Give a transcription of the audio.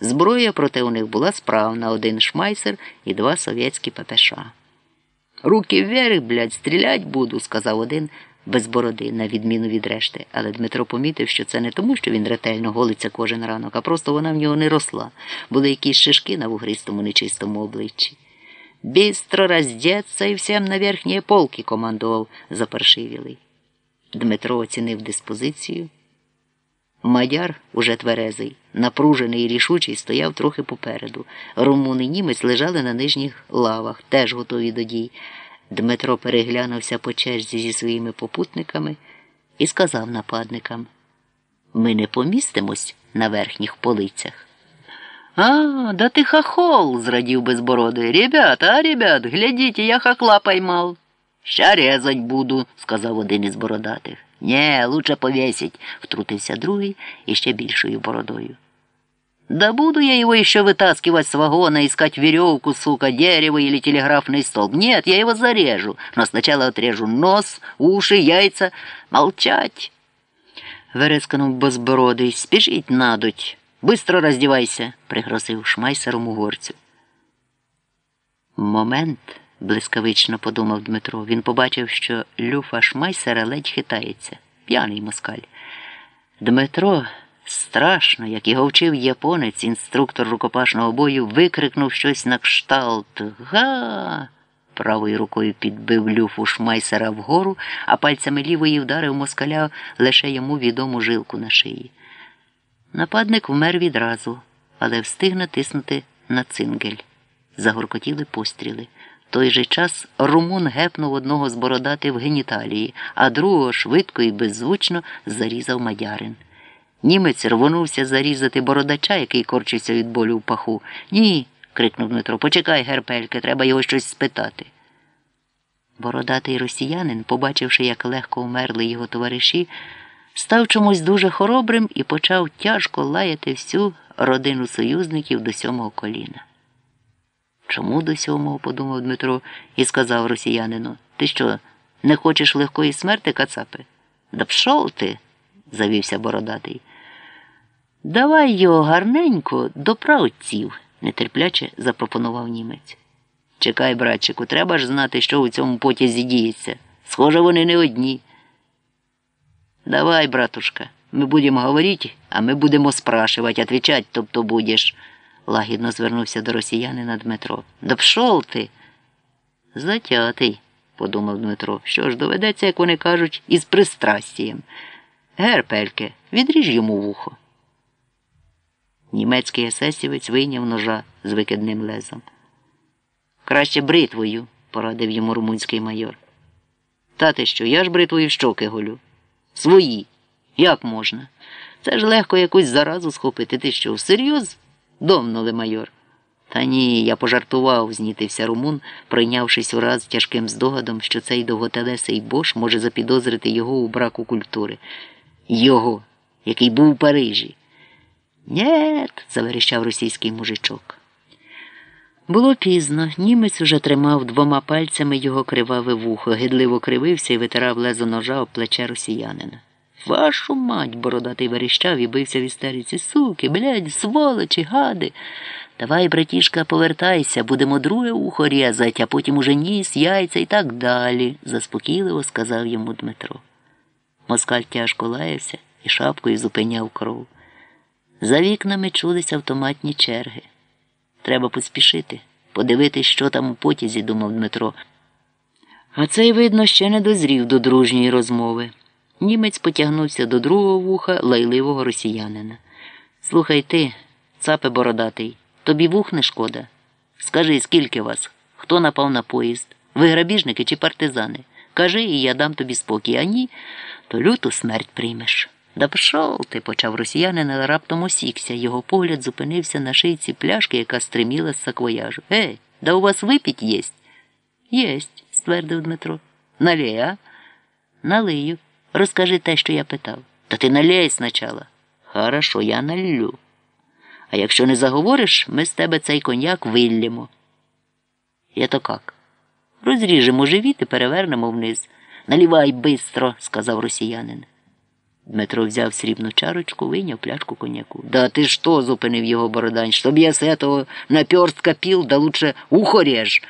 Зброя проти у них була справна, один шмайсер і два совєтські ППШ. Руки вверх, блядь, стрілять буду, сказав один без бороди, на відміну від решти. Але Дмитро помітив, що це не тому, що він ретельно голиться кожен ранок, а просто вона в нього не росла. Були якісь шишки на вугристому нечистому обличчі. Бістро роздеться і всім на верхні полки командував запаршивілий. Дмитро оцінив диспозицію. Мадяр, уже тверезий, напружений і рішучий, стояв трохи попереду. Румун і німець лежали на нижніх лавах, теж готові до дій. Дмитро переглянувся по черзі зі своїми попутниками і сказав нападникам: Ми не помістимось на верхніх полицях. А, да ти хохол, зрадів безбородий. Ребята, а ребят, глядіть, я хохла поймал. Ща резать буду, сказав один із бородатих. Нє, лучше повесить, втрутився другий і ще більшою бородою. Да буду я его еще вытаскивать с вагона, искать веревку, сука, дерево или телеграфный столб. Нет, я его зарежу, но сначала отрежу нос, уши, яйца. Молчать. Вересканув безбородий. Спішіть надуть. Быстро роздівайся, пригрозив шмайсером угорцю. Момент, блискавично подумав Дмитро. Він побачив, що люфа шмайсера ледь хитається. П'яний москаль. Дмитро, страшно, як його вчив японець, інструктор рукопашного бою, викрикнув щось на кшталт. Га. Правою рукою підбив люфу шмайсера вгору, а пальцями лівої вдарив москаля лише йому відому жилку на шиї. Нападник вмер відразу, але встиг натиснути на цингель. Загоркотіли постріли. Той же час румун гепнув одного з бородати в геніталії, а другого швидко і беззвучно зарізав мадярин. Німець рвонувся зарізати бородача, який корчився від болю в паху. Ні. крикнув Дмитро. Почекай, герпельке, треба його щось спитати. Бородатий росіянин, побачивши, як легко вмерли його товариші, став чомусь дуже хоробрим і почав тяжко лаяти всю родину союзників до сьомого коліна. Чому до сьомого, подумав Дмитро і сказав росіянину, ти що, не хочеш легкої смерти, кацапи? Да пшов ти, завівся бородатий. Давай його гарненько до правців, нетерпляче запропонував німець. Чекай, братчику, треба ж знати, що у цьому потязі діється. Схоже, вони не одні. Давай, братушка, ми будемо говорити, а ми будемо спрашивать, отвечать, тобто будеш, лагідно звернувся до росіянина Дмитро. Да пшов ти. Затятий, подумав Дмитро. Що ж доведеться, як вони кажуть, із пристрастієм. Герпельке, відріж йому вухо. Німецький есесівець вийняв ножа з викидним лезом. Краще бритвою, порадив йому румунський майор. Та ти що, я ж бритвою щоки голю. Свої. Як можна? Це ж легко якусь заразу схопити. Ти що, всерйоз? Домнули майор. Та ні, я пожартував, знітився румун, прийнявшись ураз тяжким здогадом, що цей довготелесий бош може запідозрити його у браку культури. Його, який був у Парижі. Нєт, заверіщав російський мужичок. Було пізно. Німець уже тримав двома пальцями його криваве вухо, гидливо кривився і витирав лезо ножа об плече росіянина. Вашу мать, бородатий верещав і бився в істериці. Суки, блядь, сволочі, гади. Давай, братішка, повертайся, будемо друге ухо різать, а потім уже ніс, яйця і так далі, заспокійливо сказав йому Дмитро. Москаль тяжко лаявся і шапкою зупиняв кров. За вікнами чулись автоматні черги. Треба поспішити, подивитись, що там у потязі, думав Дмитро. А цей, видно, ще не дозрів до дружньої розмови. Німець потягнувся до другого вуха лайливого росіянина. Слухай ти, цапе бородатий, тобі вух не шкода. Скажи, скільки вас? Хто напав на поїзд? Ви грабіжники чи партизани? Кажи, і я дам тобі спокій, а ні, то люту смерть приймеш. Да пшов ти, почав росіянин, але раптом осікся. Його погляд зупинився на шийці пляшки, яка стриміла з саквояжу. Ей, да у вас випіть єсть? Єсть, ствердив Дмитро. Налей, а? Налию. Розкажи те, що я питав. Та ти налей спочатку. Хорошо, я налью. А якщо не заговориш, ми з тебе цей коньяк виллємо. Я то как? Розріжемо живіт і перевернемо вниз. Налівай бистро, сказав росіянин. Дмитро взяв срібну чарочку, вийняв пляшку коньяку. Да ти що? зупинив його бородань, щоб я з этого наперстка пил, да лучше ухо режь.